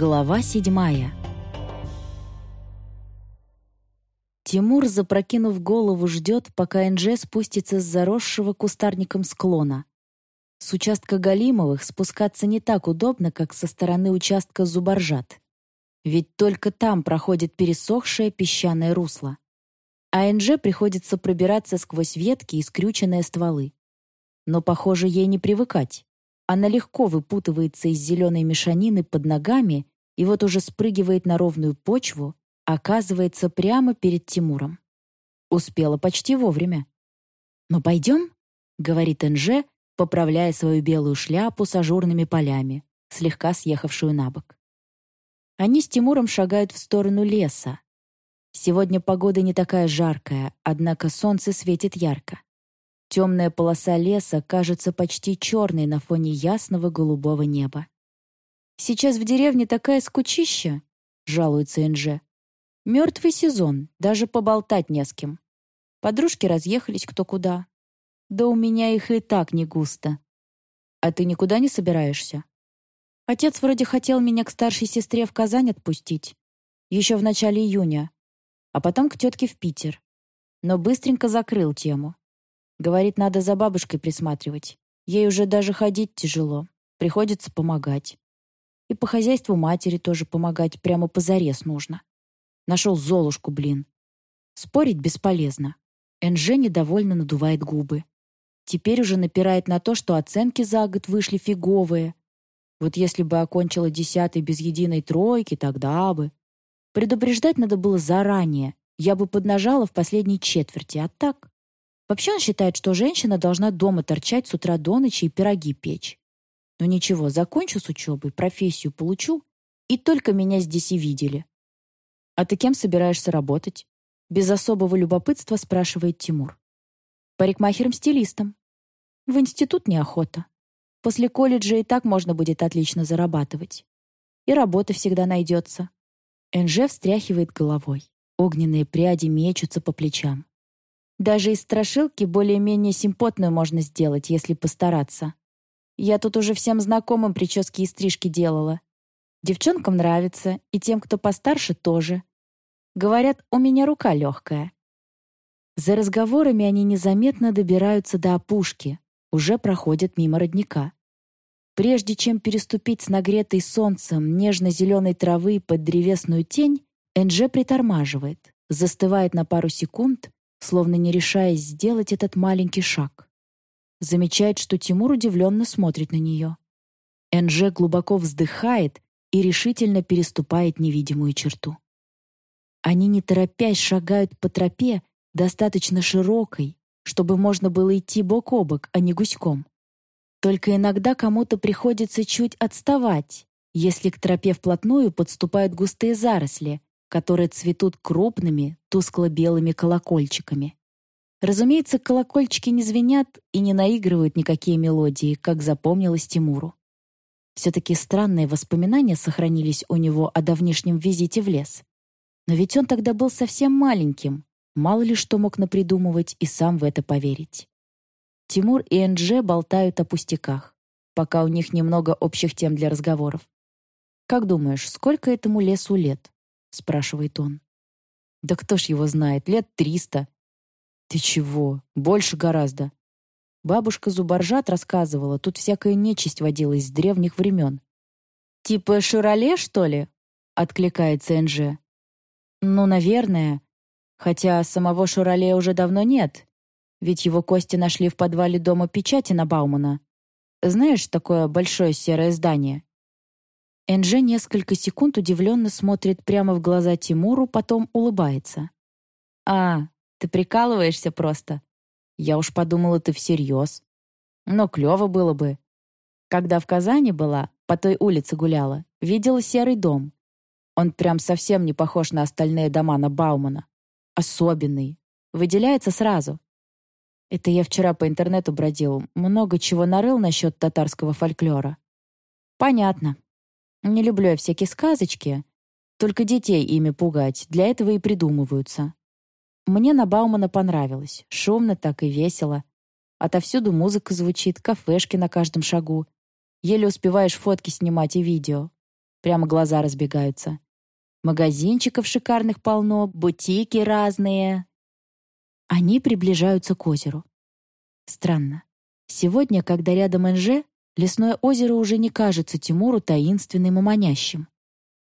Глава седьмая. Тимур, запрокинув голову, ждет, пока Энже спустится с заросшего кустарником склона. С участка Галимовых спускаться не так удобно, как со стороны участка Зубаржат. Ведь только там проходит пересохшее песчаное русло. А Энже приходится пробираться сквозь ветки и скрюченные стволы. Но, похоже, ей не привыкать. Она легко выпутывается из зеленой мешанины под ногами и вот уже спрыгивает на ровную почву, оказывается прямо перед Тимуром. Успела почти вовремя. «Ну, пойдем?» — говорит Энже, поправляя свою белую шляпу с ажурными полями, слегка съехавшую на бок. Они с Тимуром шагают в сторону леса. Сегодня погода не такая жаркая, однако солнце светит ярко. Темная полоса леса кажется почти черной на фоне ясного голубого неба. «Сейчас в деревне такая скучища», — жалуется Энже. «Мертвый сезон, даже поболтать не с кем. Подружки разъехались кто куда. Да у меня их и так не густо. А ты никуда не собираешься?» Отец вроде хотел меня к старшей сестре в Казань отпустить. Еще в начале июня. А потом к тетке в Питер. Но быстренько закрыл тему. Говорит, надо за бабушкой присматривать. Ей уже даже ходить тяжело. Приходится помогать. И по хозяйству матери тоже помогать прямо позарез нужно. Нашел Золушку, блин. Спорить бесполезно. Энже недовольно надувает губы. Теперь уже напирает на то, что оценки за год вышли фиговые. Вот если бы окончила десятый без единой тройки, тогда бы. Предупреждать надо было заранее. Я бы поднажала в последней четверти, а так... Вообще он считает, что женщина должна дома торчать с утра до ночи и пироги печь. Но ничего, закончу с учебой, профессию получу, и только меня здесь и видели. «А ты кем собираешься работать?» Без особого любопытства спрашивает Тимур. «Парикмахером-стилистом. В институт неохота. После колледжа и так можно будет отлично зарабатывать. И работа всегда найдется». Энже встряхивает головой. Огненные пряди мечутся по плечам. Даже из страшилки более-менее симпотную можно сделать, если постараться. Я тут уже всем знакомым прически и стрижки делала. Девчонкам нравится, и тем, кто постарше, тоже. Говорят, у меня рука легкая. За разговорами они незаметно добираются до опушки, уже проходят мимо родника. Прежде чем переступить с нагретой солнцем нежно-зеленой травы под древесную тень, Энже притормаживает, застывает на пару секунд словно не решаясь сделать этот маленький шаг. Замечает, что Тимур удивленно смотрит на нее. Энже глубоко вздыхает и решительно переступает невидимую черту. Они, не торопясь, шагают по тропе, достаточно широкой, чтобы можно было идти бок о бок, а не гуськом. Только иногда кому-то приходится чуть отставать, если к тропе вплотную подступают густые заросли, которые цветут крупными, тускло-белыми колокольчиками. Разумеется, колокольчики не звенят и не наигрывают никакие мелодии, как запомнилось Тимуру. Все-таки странные воспоминания сохранились у него о давнишнем визите в лес. Но ведь он тогда был совсем маленьким, мало ли что мог напридумывать и сам в это поверить. Тимур и Энже болтают о пустяках, пока у них немного общих тем для разговоров. «Как думаешь, сколько этому лесу лет?» — спрашивает он. «Да кто ж его знает, лет триста». «Ты чего? Больше гораздо». Бабушка Зубаржат рассказывала, тут всякая нечисть водилась с древних времен. «Типа Широле, что ли?» — откликается Энже. «Ну, наверное. Хотя самого Шурале уже давно нет. Ведь его кости нашли в подвале дома печати на Баумана. Знаешь, такое большое серое здание?» Энже несколько секунд удивленно смотрит прямо в глаза Тимуру, потом улыбается. «А, ты прикалываешься просто. Я уж подумала, ты всерьез. Но клево было бы. Когда в Казани была, по той улице гуляла, видела серый дом. Он прям совсем не похож на остальные дома на Баумана. Особенный. Выделяется сразу. Это я вчера по интернету бродил, много чего нарыл насчет татарского фольклора. Понятно. Не люблю я всякие сказочки. Только детей ими пугать, для этого и придумываются. Мне на Баумана понравилось. Шумно так и весело. Отовсюду музыка звучит, кафешки на каждом шагу. Еле успеваешь фотки снимать и видео. Прямо глаза разбегаются. Магазинчиков шикарных полно, бутики разные. Они приближаются к озеру. Странно. Сегодня, когда рядом НЖ, лесное озеро уже не кажется Тимуру таинственным и манящим.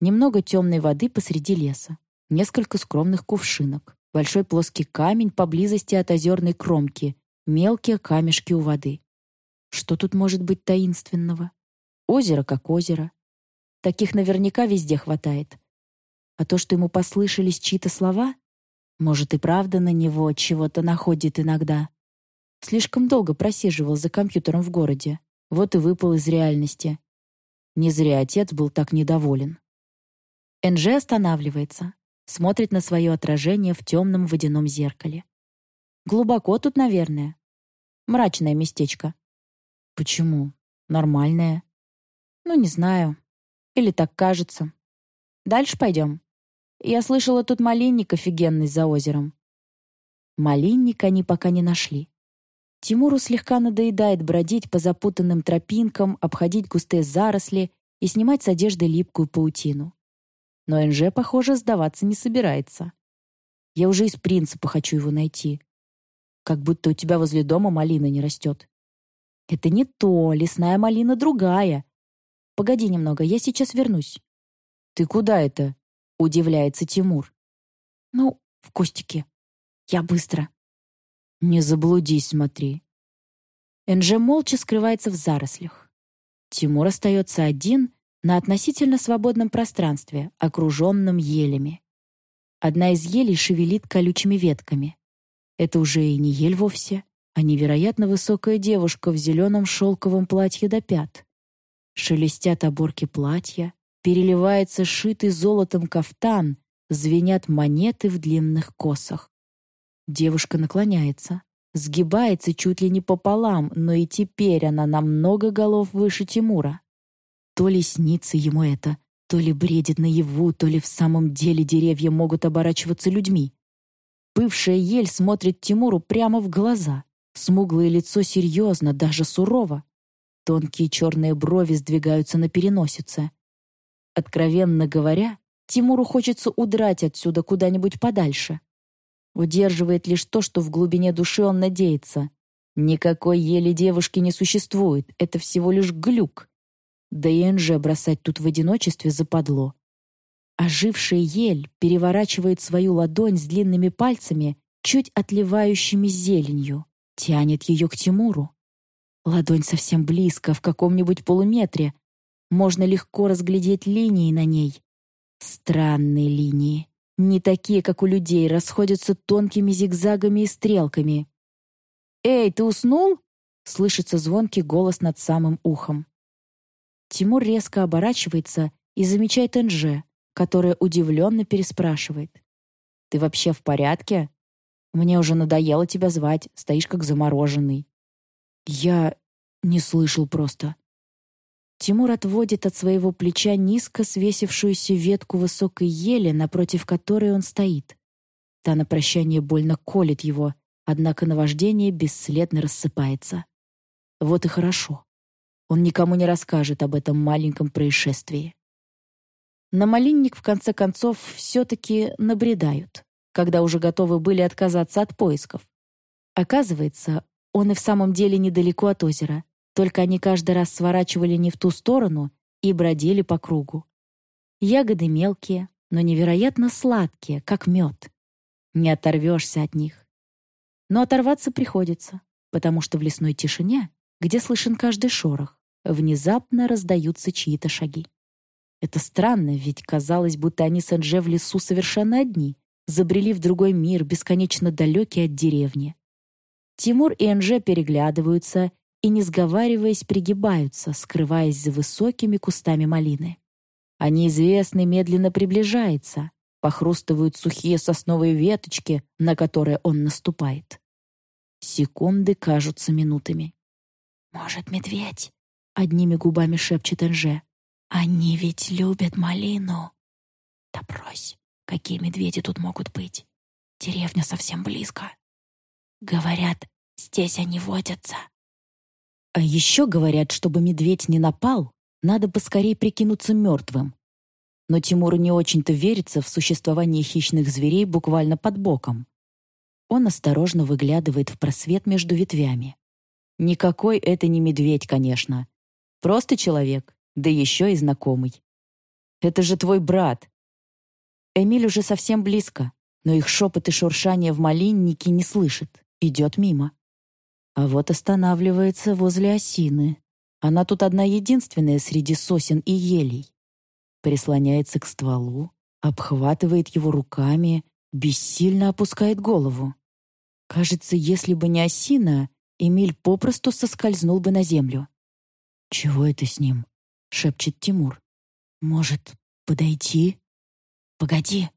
Немного темной воды посреди леса, несколько скромных кувшинок, большой плоский камень поблизости от озерной кромки, мелкие камешки у воды. Что тут может быть таинственного? Озеро как озеро. Таких наверняка везде хватает. А то, что ему послышались чьи-то слова, может и правда на него чего-то находит иногда. Слишком долго просиживал за компьютером в городе. Вот и выпал из реальности. Не зря отец был так недоволен. Энже останавливается, смотрит на свое отражение в темном водяном зеркале. Глубоко тут, наверное. Мрачное местечко. Почему? Нормальное. Ну, не знаю. Или так кажется. Дальше пойдем. Я слышала, тут малинник офигенный за озером. Малинник они пока не нашли. Тимуру слегка надоедает бродить по запутанным тропинкам, обходить густые заросли и снимать с одежды липкую паутину. Но НЖ, похоже, сдаваться не собирается. Я уже из принципа хочу его найти. Как будто у тебя возле дома малина не растет. Это не то, лесная малина другая. Погоди немного, я сейчас вернусь. Ты куда это? Удивляется Тимур. Ну, в кустике. Я быстро. Не заблудись, смотри. НЖ молча скрывается в зарослях. Тимур остается один на относительно свободном пространстве, окруженном елями. Одна из елей шевелит колючими ветками. Это уже и не ель вовсе, а невероятно высокая девушка в зеленом шелковом платье до пят. Шелестят оборки платья, переливается шитый золотом кафтан, звенят монеты в длинных косах. Девушка наклоняется, сгибается чуть ли не пополам, но и теперь она намного голов выше Тимура. То ли снится ему это, то ли бредит наяву, то ли в самом деле деревья могут оборачиваться людьми. Бывшая ель смотрит Тимуру прямо в глаза. Смуглое лицо серьезно, даже сурово. Тонкие черные брови сдвигаются на переносице. Откровенно говоря, Тимуру хочется удрать отсюда куда-нибудь подальше. Удерживает лишь то, что в глубине души он надеется. Никакой ели девушки не существует, это всего лишь глюк. Да и Энже бросать тут в одиночестве западло. Ожившая ель переворачивает свою ладонь с длинными пальцами, чуть отливающими зеленью, тянет ее к Тимуру. Ладонь совсем близко, в каком-нибудь полуметре. Можно легко разглядеть линии на ней. Странные линии. Не такие, как у людей, расходятся тонкими зигзагами и стрелками. «Эй, ты уснул?» — слышится звонкий голос над самым ухом. Тимур резко оборачивается и замечает Энже, которая удивленно переспрашивает. «Ты вообще в порядке? Мне уже надоело тебя звать, стоишь как замороженный». «Я не слышал просто». Тимур отводит от своего плеча низко свесившуюся ветку высокой ели, напротив которой он стоит. Та на прощание больно колет его, однако наваждение бесследно рассыпается. Вот и хорошо. Он никому не расскажет об этом маленьком происшествии. На малинник, в конце концов, все-таки набредают, когда уже готовы были отказаться от поисков. Оказывается, он и в самом деле недалеко от озера, только они каждый раз сворачивали не в ту сторону и бродили по кругу. Ягоды мелкие, но невероятно сладкие, как мед. Не оторвешься от них. Но оторваться приходится, потому что в лесной тишине, где слышен каждый шорох, внезапно раздаются чьи-то шаги. Это странно, ведь казалось, будто они с Энже в лесу совершенно одни, забрели в другой мир, бесконечно далекий от деревни. Тимур и Энже переглядываются и, не сговариваясь, пригибаются, скрываясь за высокими кустами малины. А неизвестный медленно приближается, похрустывают сухие сосновые веточки, на которые он наступает. Секунды кажутся минутами. «Может, медведь?» Одними губами шепчет Энже. «Они ведь любят малину!» «Да брось, какие медведи тут могут быть? Деревня совсем близко. Говорят, здесь они водятся». А еще говорят, чтобы медведь не напал, надо поскорее прикинуться мертвым, но Тимуру не очень-то верится в существование хищных зверей буквально под боком. Он осторожно выглядывает в просвет между ветвями. Никакой это не медведь, конечно. Просто человек, да еще и знакомый. «Это же твой брат!» Эмиль уже совсем близко, но их шепот и шуршание в малиннике не слышит, идет мимо. А вот останавливается возле осины. Она тут одна единственная среди сосен и елей прислоняется к стволу, обхватывает его руками, бессильно опускает голову. Кажется, если бы не осина, Эмиль попросту соскользнул бы на землю. «Чего это с ним?» — шепчет Тимур. «Может, подойти?» «Погоди».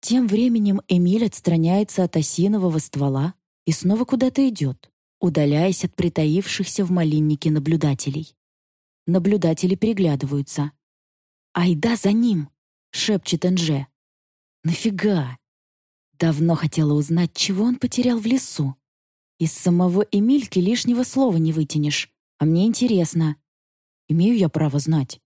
Тем временем Эмиль отстраняется от осинового ствола и снова куда-то идет, удаляясь от притаившихся в малиннике наблюдателей. Наблюдатели переглядываются. «Айда за ним!» — шепчет Энже. «Нафига?» Давно хотела узнать, чего он потерял в лесу. Из самого Эмильки лишнего слова не вытянешь, а мне интересно. Имею я право знать.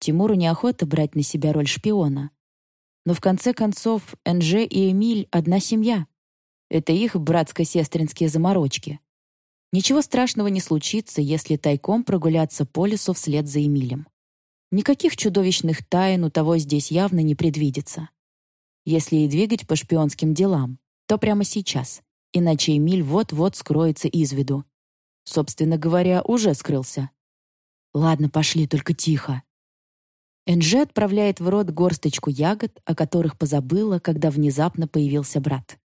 Тимуру неохота брать на себя роль шпиона. Но в конце концов Энже и Эмиль — одна семья. Это их братско-сестринские заморочки. Ничего страшного не случится, если тайком прогуляться по лесу вслед за Эмилем. Никаких чудовищных тайн у того здесь явно не предвидится. Если и двигать по шпионским делам, то прямо сейчас, иначе Эмиль вот-вот скроется из виду. Собственно говоря, уже скрылся. Ладно, пошли, только тихо. Энже отправляет в рот горсточку ягод, о которых позабыла, когда внезапно появился брат.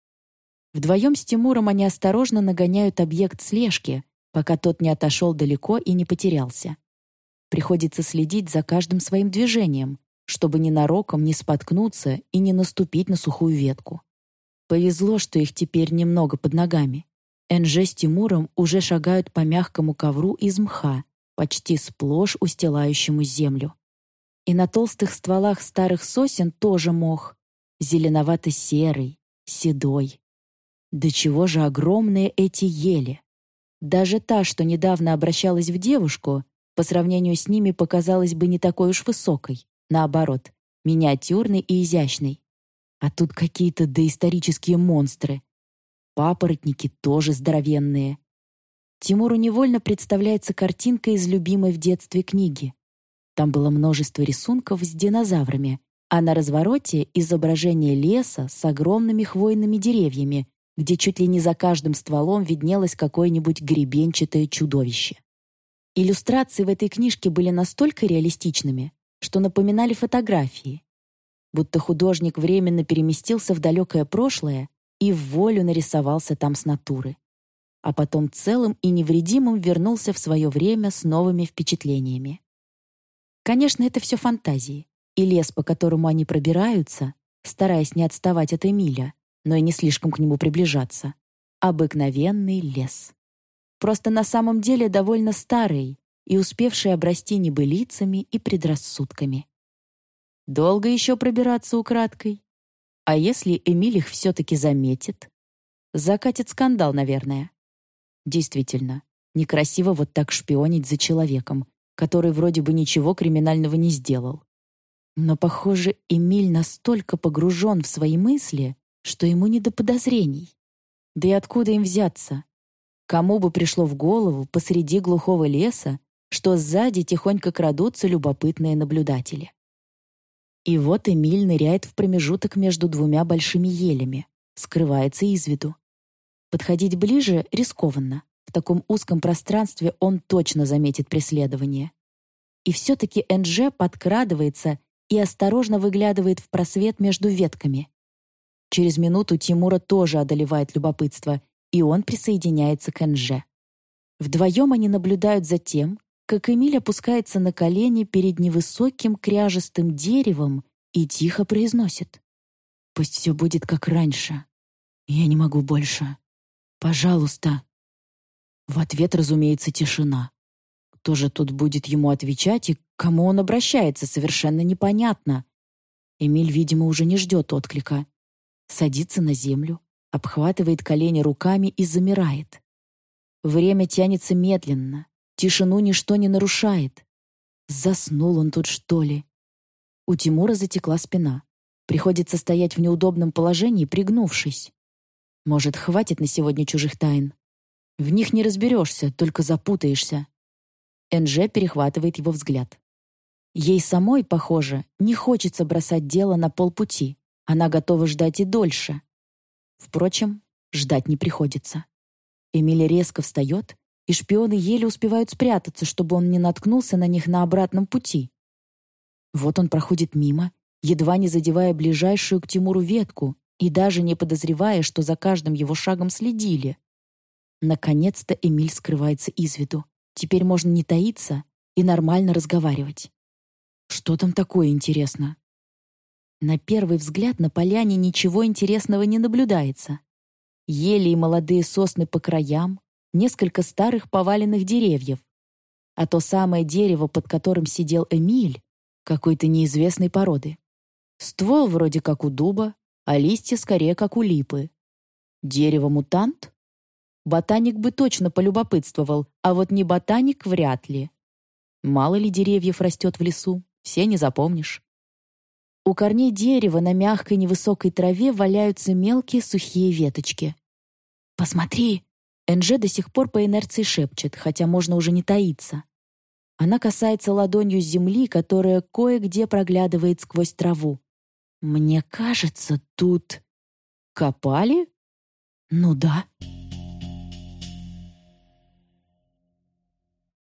Вдвоем с Тимуром они осторожно нагоняют объект слежки, пока тот не отошел далеко и не потерялся. Приходится следить за каждым своим движением, чтобы ненароком не споткнуться и не наступить на сухую ветку. Повезло, что их теперь немного под ногами. Энже с Тимуром уже шагают по мягкому ковру из мха, почти сплошь устилающему землю. И на толстых стволах старых сосен тоже мох, зеленовато-серый, седой. До чего же огромные эти ели! Даже та, что недавно обращалась в девушку, по сравнению с ними показалась бы не такой уж высокой, наоборот, миниатюрной и изящной. А тут какие-то доисторические монстры. Папоротники тоже здоровенные. Тимуру невольно представляется картинка из любимой в детстве книги. Там было множество рисунков с динозаврами, а на развороте изображение леса с огромными хвойными деревьями, где чуть ли не за каждым стволом виднелось какое-нибудь гребенчатое чудовище. Иллюстрации в этой книжке были настолько реалистичными, что напоминали фотографии. Будто художник временно переместился в далекое прошлое и в волю нарисовался там с натуры. А потом целым и невредимым вернулся в свое время с новыми впечатлениями. Конечно, это все фантазии. И лес, по которому они пробираются, стараясь не отставать от Эмиля, но и не слишком к нему приближаться. Обыкновенный лес просто на самом деле довольно старый и успевший обрасти небылицами и предрассудками. Долго еще пробираться украдкой? А если Эмиль их все-таки заметит? Закатит скандал, наверное. Действительно, некрасиво вот так шпионить за человеком, который вроде бы ничего криминального не сделал. Но, похоже, Эмиль настолько погружен в свои мысли, что ему не до подозрений. Да и откуда им взяться? Кому бы пришло в голову посреди глухого леса, что сзади тихонько крадутся любопытные наблюдатели. И вот Эмиль ныряет в промежуток между двумя большими елями, скрывается из виду. Подходить ближе рискованно. В таком узком пространстве он точно заметит преследование. И все-таки Энже подкрадывается и осторожно выглядывает в просвет между ветками. Через минуту Тимура тоже одолевает любопытство, и он присоединяется к Энже. Вдвоем они наблюдают за тем, как Эмиль опускается на колени перед невысоким кряжестым деревом и тихо произносит. «Пусть все будет как раньше. Я не могу больше. Пожалуйста». В ответ, разумеется, тишина. Кто же тут будет ему отвечать и к кому он обращается, совершенно непонятно. Эмиль, видимо, уже не ждет отклика. Садится на землю, обхватывает колени руками и замирает. Время тянется медленно, тишину ничто не нарушает. Заснул он тут, что ли? У Тимура затекла спина. Приходится стоять в неудобном положении, пригнувшись. Может, хватит на сегодня чужих тайн? В них не разберешься, только запутаешься. Энже перехватывает его взгляд. Ей самой, похоже, не хочется бросать дело на полпути. Она готова ждать и дольше. Впрочем, ждать не приходится. Эмили резко встает, и шпионы еле успевают спрятаться, чтобы он не наткнулся на них на обратном пути. Вот он проходит мимо, едва не задевая ближайшую к Тимуру ветку и даже не подозревая, что за каждым его шагом следили. Наконец-то Эмиль скрывается из виду. Теперь можно не таиться и нормально разговаривать. Что там такое интересно? На первый взгляд на поляне ничего интересного не наблюдается. Ели и молодые сосны по краям, несколько старых поваленных деревьев. А то самое дерево, под которым сидел Эмиль, какой-то неизвестной породы. Ствол вроде как у дуба, а листья скорее как у липы. Дерево-мутант? Ботаник бы точно полюбопытствовал, а вот не ботаник вряд ли. Мало ли деревьев растет в лесу, все не запомнишь. У корней дерева на мягкой невысокой траве валяются мелкие сухие веточки. «Посмотри!» Энже до сих пор по инерции шепчет, хотя можно уже не таиться. Она касается ладонью земли, которая кое-где проглядывает сквозь траву. «Мне кажется, тут...» «Копали?» «Ну да».